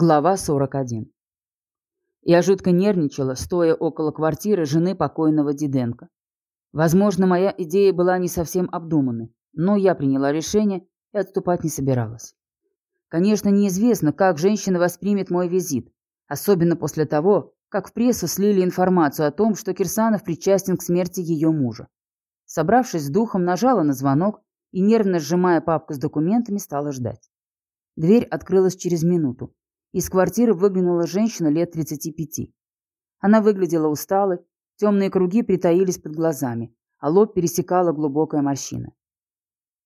Глава 41. Я жутко нервничала, стоя около квартиры жены покойного Диденко. Возможно, моя идея была не совсем обдуманной, но я приняла решение и отступать не собиралась. Конечно, неизвестно, как женщина воспримет мой визит, особенно после того, как в прессу слили информацию о том, что Кирсанов причастен к смерти ее мужа. Собравшись с духом, нажала на звонок и, нервно сжимая папку с документами, стала ждать. Дверь открылась через минуту. Из квартиры выглянула женщина лет 35. Она выглядела усталой, темные круги притаились под глазами, а лоб пересекала глубокая морщина.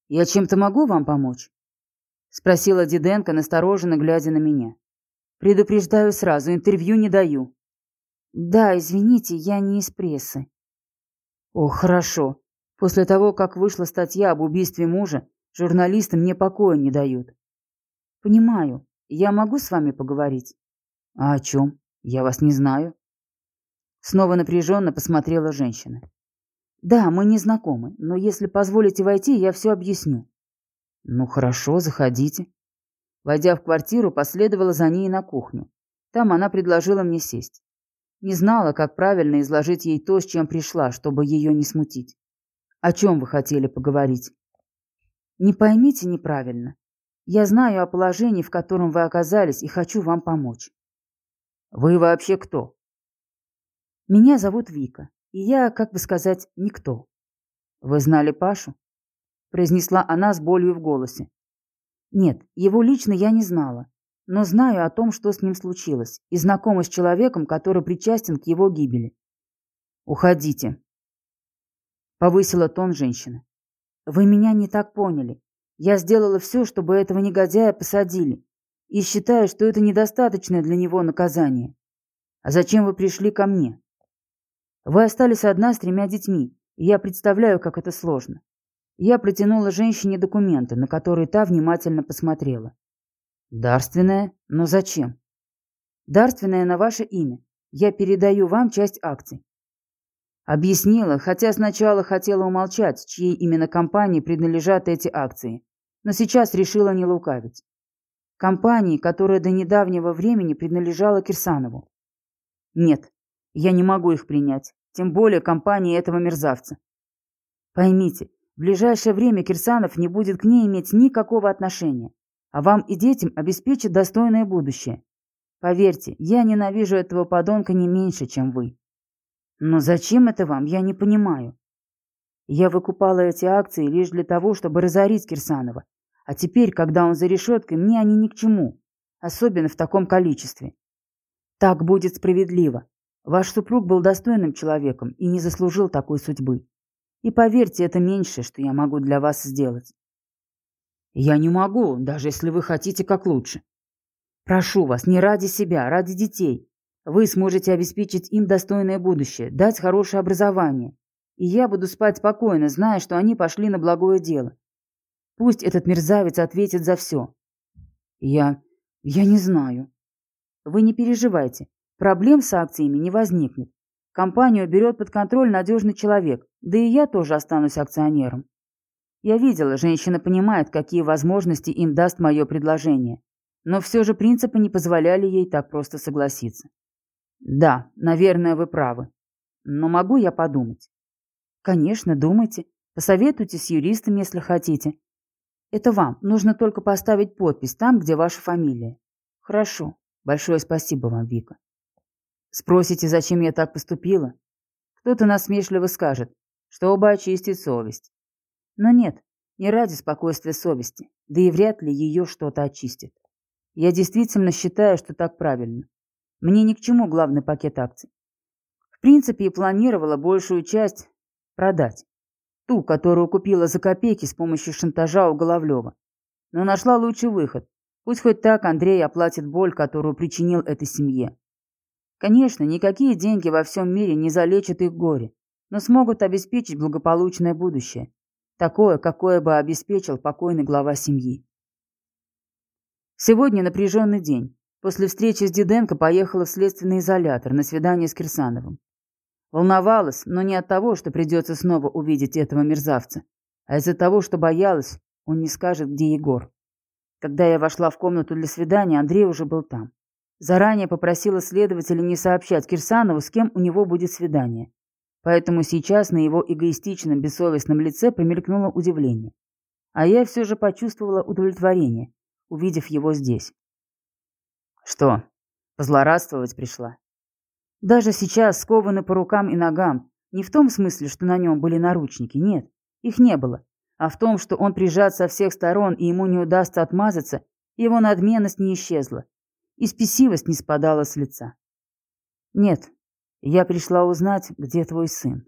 «Я чем-то могу вам помочь?» — спросила Диденко, настороженно глядя на меня. «Предупреждаю сразу, интервью не даю». «Да, извините, я не из прессы». «О, хорошо. После того, как вышла статья об убийстве мужа, журналисты мне покоя не дают». «Понимаю. Я могу с вами поговорить? А о чем? Я вас не знаю. Снова напряженно посмотрела женщина. Да, мы не знакомы, но если позволите войти, я все объясню. Ну хорошо, заходите. Войдя в квартиру, последовала за ней на кухню. Там она предложила мне сесть. Не знала, как правильно изложить ей то, с чем пришла, чтобы ее не смутить. О чем вы хотели поговорить? Не поймите неправильно. Я знаю о положении, в котором вы оказались, и хочу вам помочь. Вы вообще кто? Меня зовут Вика, и я, как бы сказать, никто. Вы знали Пашу? Произнесла она с болью в голосе. Нет, его лично я не знала, но знаю о том, что с ним случилось, и знакома с человеком, который причастен к его гибели. Уходите. Повысила тон женщина. Вы меня не так поняли. Я сделала все, чтобы этого негодяя посадили, и считаю, что это недостаточное для него наказание. А зачем вы пришли ко мне? Вы остались одна с тремя детьми, и я представляю, как это сложно. Я протянула женщине документы, на которые та внимательно посмотрела. Дарственная? Но зачем? Дарственная на ваше имя. Я передаю вам часть акций. Объяснила, хотя сначала хотела умолчать, чьей именно компании принадлежат эти акции но сейчас решила не лукавить. Компании, которая до недавнего времени принадлежала Кирсанову. Нет, я не могу их принять, тем более компании этого мерзавца. Поймите, в ближайшее время Кирсанов не будет к ней иметь никакого отношения, а вам и детям обеспечит достойное будущее. Поверьте, я ненавижу этого подонка не меньше, чем вы. Но зачем это вам, я не понимаю. Я выкупала эти акции лишь для того, чтобы разорить Кирсанова, а теперь, когда он за решеткой, мне они ни к чему, особенно в таком количестве. Так будет справедливо. Ваш супруг был достойным человеком и не заслужил такой судьбы. И поверьте, это меньшее, что я могу для вас сделать. Я не могу, даже если вы хотите как лучше. Прошу вас, не ради себя, ради детей. Вы сможете обеспечить им достойное будущее, дать хорошее образование. И я буду спать спокойно, зная, что они пошли на благое дело. Пусть этот мерзавец ответит за все. Я... я не знаю. Вы не переживайте. Проблем с акциями не возникнет. Компанию берет под контроль надежный человек, да и я тоже останусь акционером. Я видела, женщина понимает, какие возможности им даст мое предложение. Но все же принципы не позволяли ей так просто согласиться. Да, наверное, вы правы. Но могу я подумать? Конечно, думайте. Посоветуйте с юристом, если хотите. Это вам. Нужно только поставить подпись там, где ваша фамилия. Хорошо. Большое спасибо вам, Вика. Спросите, зачем я так поступила? Кто-то насмешливо скажет, чтобы очистить совесть. Но нет, не ради спокойствия совести, да и вряд ли ее что-то очистит. Я действительно считаю, что так правильно. Мне ни к чему главный пакет акций. В принципе, и планировала большую часть продать. Ту, которую купила за копейки с помощью шантажа у Головлева. Но нашла лучший выход. Пусть хоть так Андрей оплатит боль, которую причинил этой семье. Конечно, никакие деньги во всем мире не залечат их горе, но смогут обеспечить благополучное будущее. Такое, какое бы обеспечил покойный глава семьи. Сегодня напряженный день. После встречи с Диденко поехала в следственный изолятор на свидание с Кирсановым. Волновалась, но не от того, что придется снова увидеть этого мерзавца, а из-за того, что боялась, он не скажет, где Егор. Когда я вошла в комнату для свидания, Андрей уже был там. Заранее попросила следователя не сообщать Кирсанову, с кем у него будет свидание. Поэтому сейчас на его эгоистичном, бессовестном лице промелькнуло удивление. А я все же почувствовала удовлетворение, увидев его здесь. Что, позлорадствовать пришла? Даже сейчас скованы по рукам и ногам, не в том смысле, что на нем были наручники, нет, их не было, а в том, что он прижат со всех сторон и ему не удастся отмазаться, его надменность не исчезла, и спесивость не спадала с лица. Нет, я пришла узнать, где твой сын.